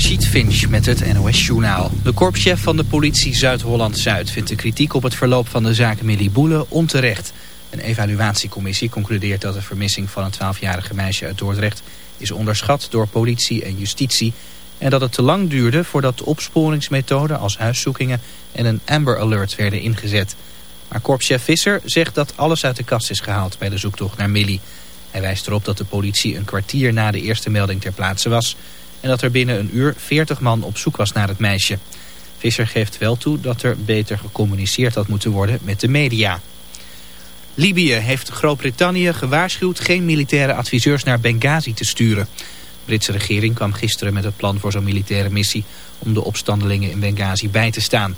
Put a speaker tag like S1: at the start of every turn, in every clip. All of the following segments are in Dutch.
S1: Finch met het NOS-journaal. De korpschef van de politie Zuid-Holland-Zuid vindt de kritiek op het verloop van de zaak Millie Boele onterecht. Een evaluatiecommissie concludeert dat de vermissing van een 12-jarige meisje uit Dordrecht is onderschat door politie en justitie. En dat het te lang duurde voordat de opsporingsmethoden als huiszoekingen en een Amber Alert werden ingezet. Maar korpschef Visser zegt dat alles uit de kast is gehaald bij de zoektocht naar Millie. Hij wijst erop dat de politie een kwartier na de eerste melding ter plaatse was en dat er binnen een uur 40 man op zoek was naar het meisje. Visser geeft wel toe dat er beter gecommuniceerd had moeten worden met de media. Libië heeft Groot-Brittannië gewaarschuwd geen militaire adviseurs naar Benghazi te sturen. De Britse regering kwam gisteren met het plan voor zo'n militaire missie om de opstandelingen in Benghazi bij te staan.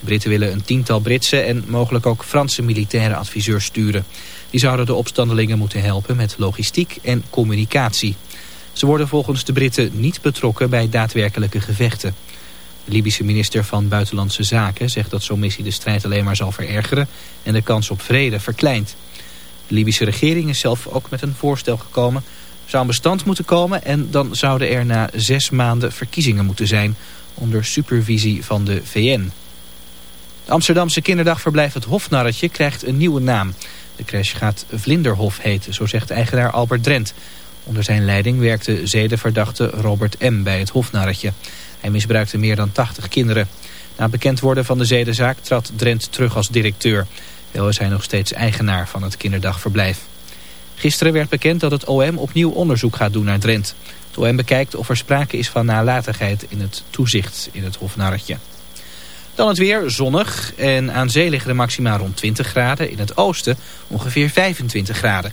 S1: De Britten willen een tiental Britse en mogelijk ook Franse militaire adviseurs sturen. Die zouden de opstandelingen moeten helpen met logistiek en communicatie. Ze worden volgens de Britten niet betrokken bij daadwerkelijke gevechten. De Libische minister van Buitenlandse Zaken zegt dat zo'n missie de strijd alleen maar zal verergeren en de kans op vrede verkleint. De Libische regering is zelf ook met een voorstel gekomen. Er zou een bestand moeten komen en dan zouden er na zes maanden verkiezingen moeten zijn onder supervisie van de VN. De Amsterdamse kinderdagverblijf Het Hofnarretje krijgt een nieuwe naam. De crash gaat Vlinderhof heten, zo zegt eigenaar Albert Drent. Onder zijn leiding werkte zedenverdachte Robert M. bij het Hofnarretje. Hij misbruikte meer dan 80 kinderen. Na bekend worden van de zedenzaak trad Drent terug als directeur. Wel is hij nog steeds eigenaar van het kinderdagverblijf. Gisteren werd bekend dat het OM opnieuw onderzoek gaat doen naar Drent. Het OM bekijkt of er sprake is van nalatigheid in het toezicht in het Hofnarretje. Dan het weer, zonnig en aan zee liggen de maxima rond 20 graden. In het oosten ongeveer 25 graden.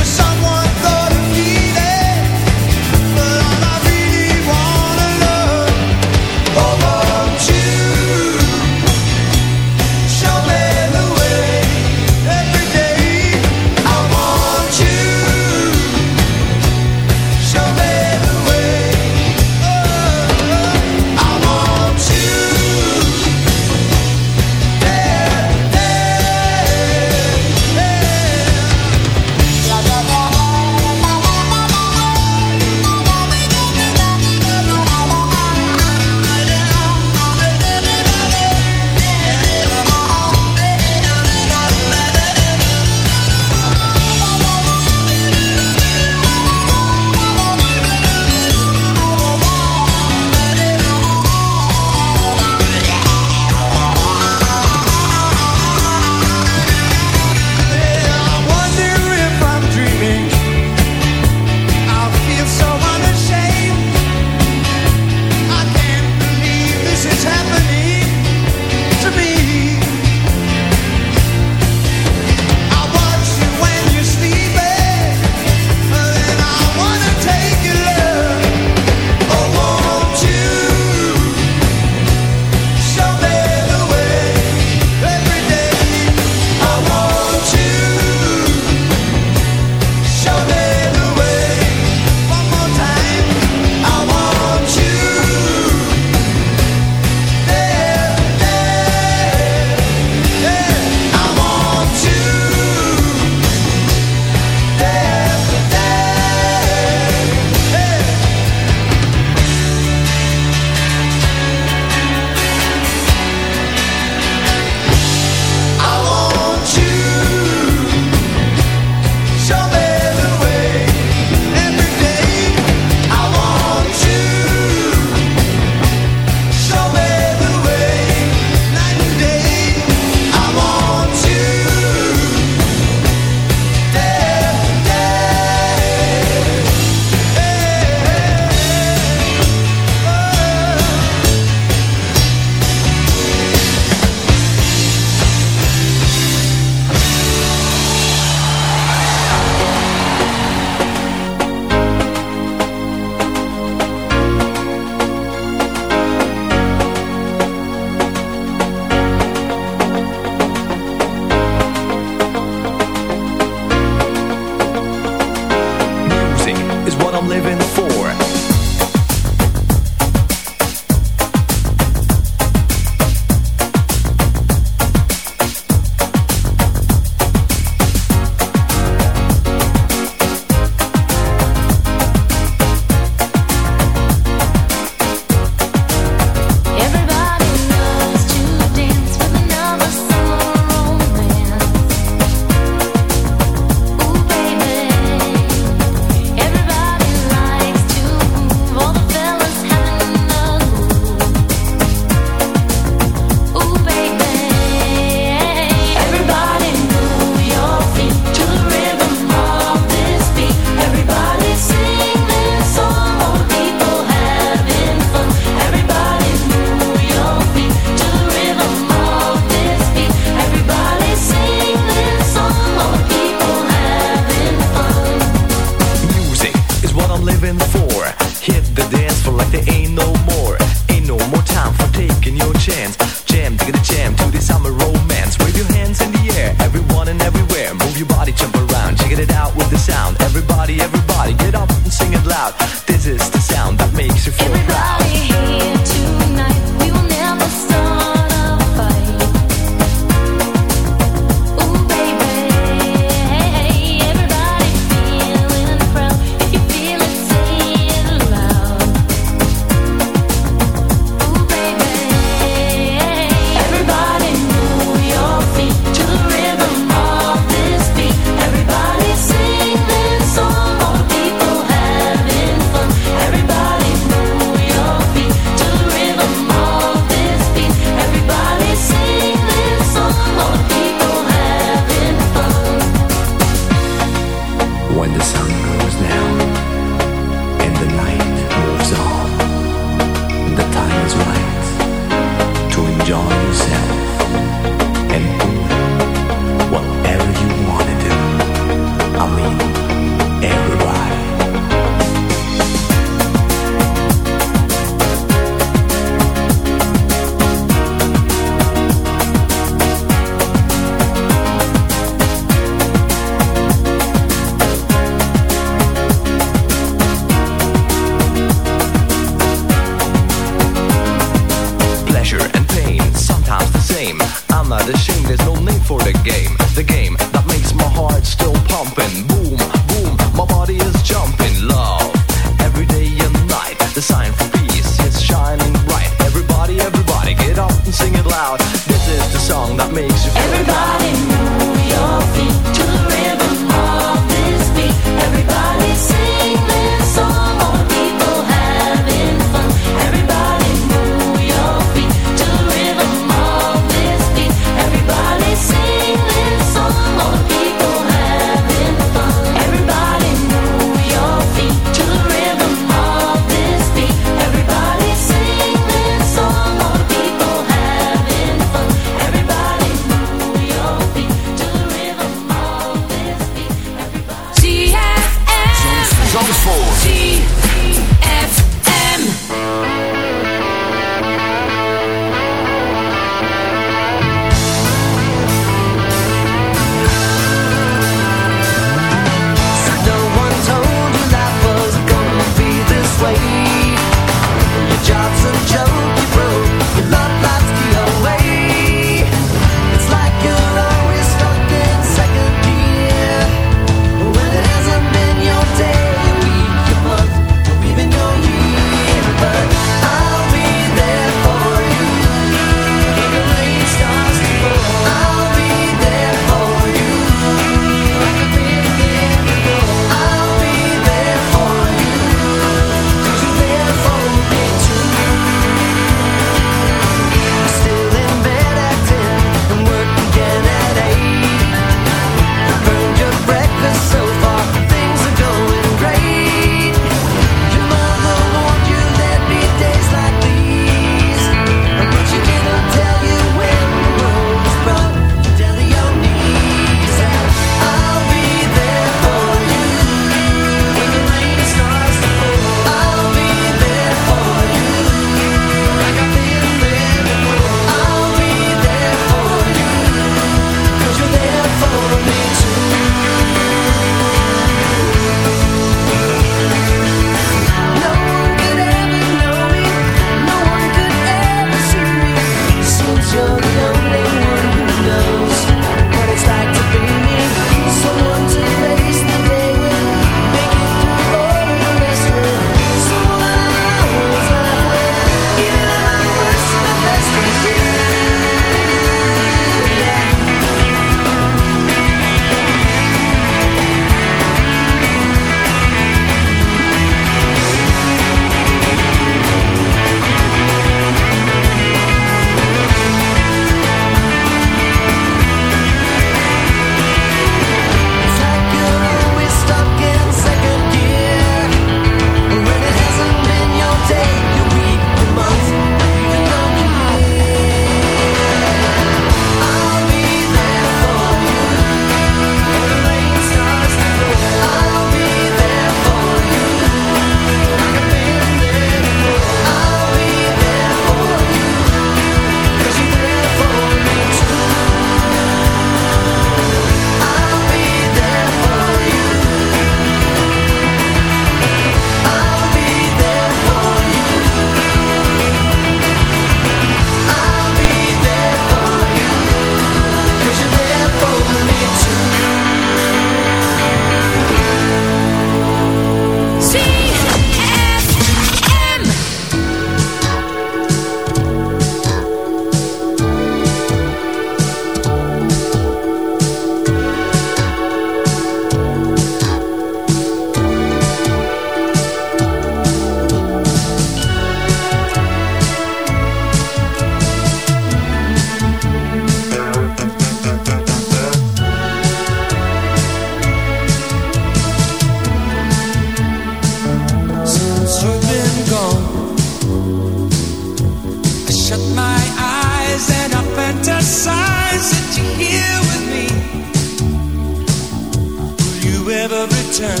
S2: return.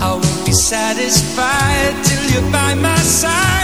S2: I won't be satisfied till you're by my side.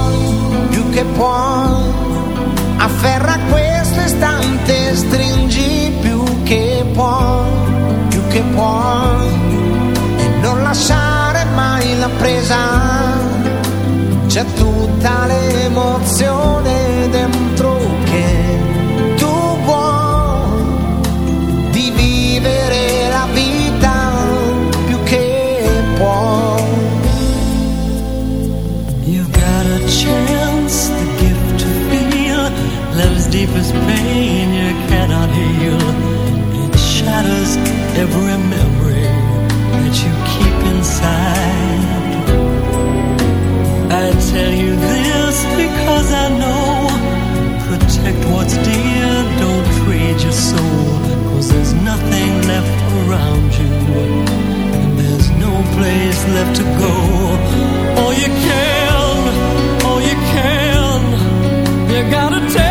S3: più che può. Afferra questo istante, stringi più che può più che può. E non lasciare mai la presa, c'è tutta l'emozione dentro che what's dear, don't trade your soul. Cause there's nothing
S4: left around you. And there's no place left to go. All you can, all you can, you gotta take.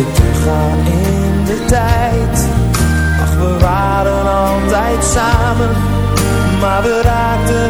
S3: ik terugga in de tijd. Ach, we waren altijd samen Maar we raakten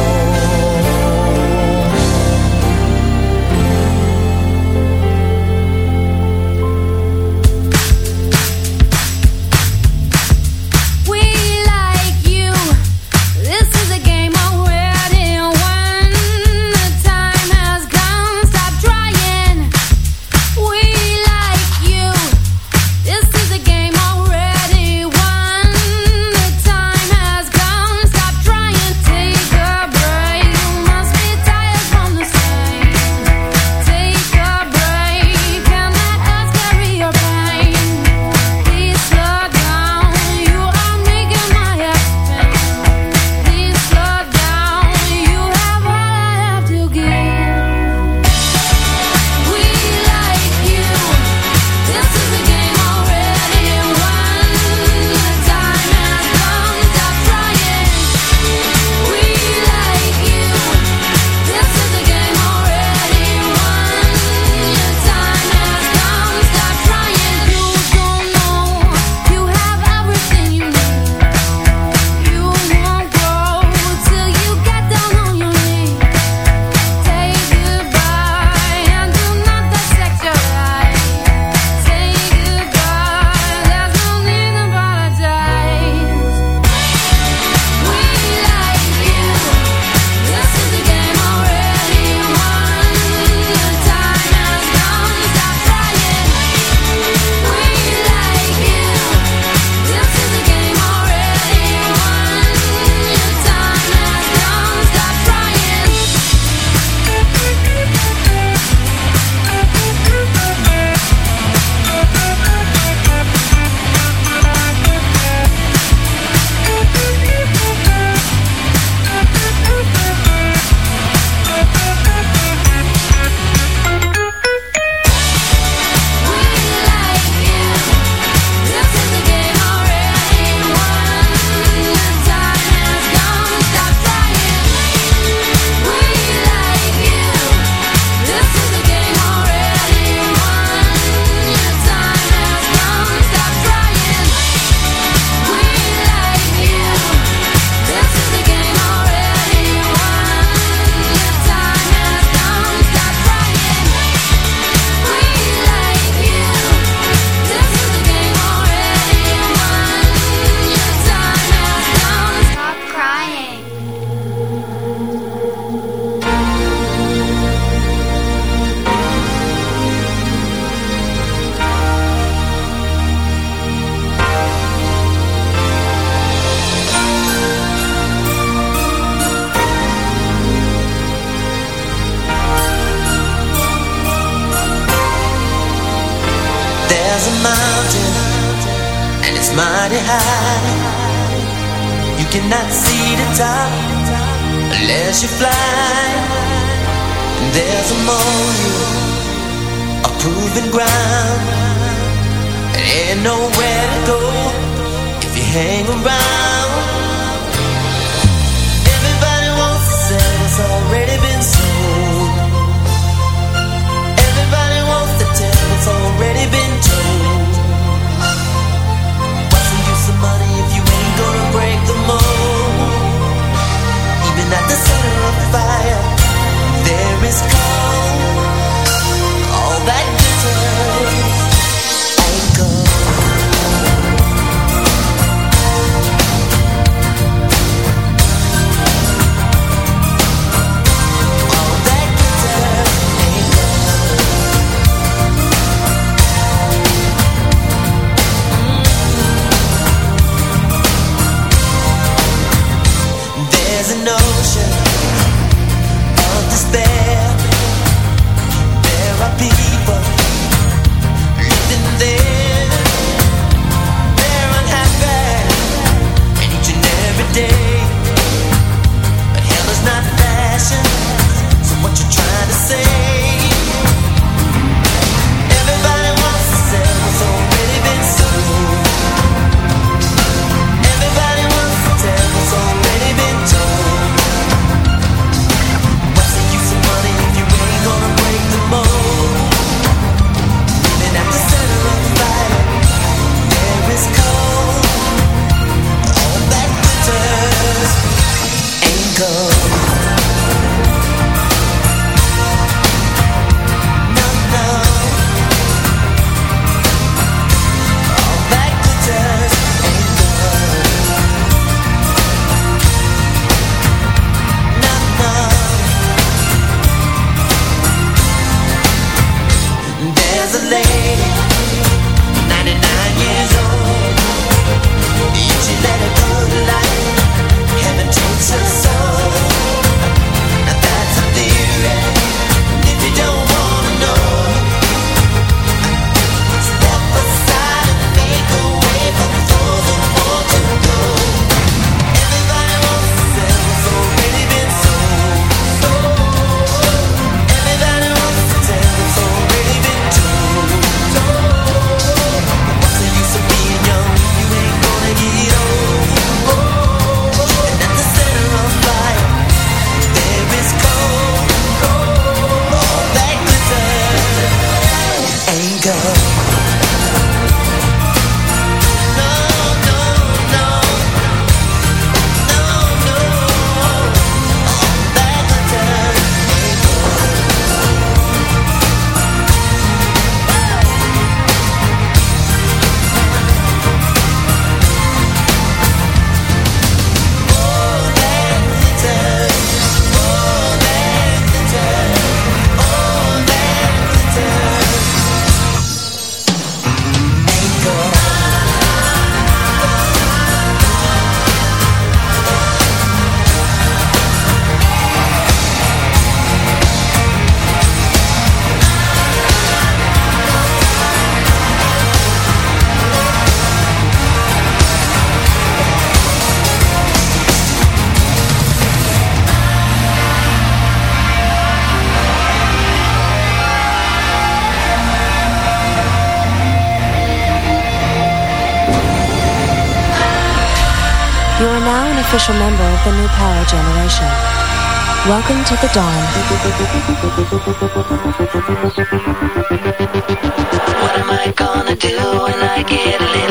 S5: the
S6: new power generation. Welcome to the dawn.
S7: What am I gonna do when I get a little?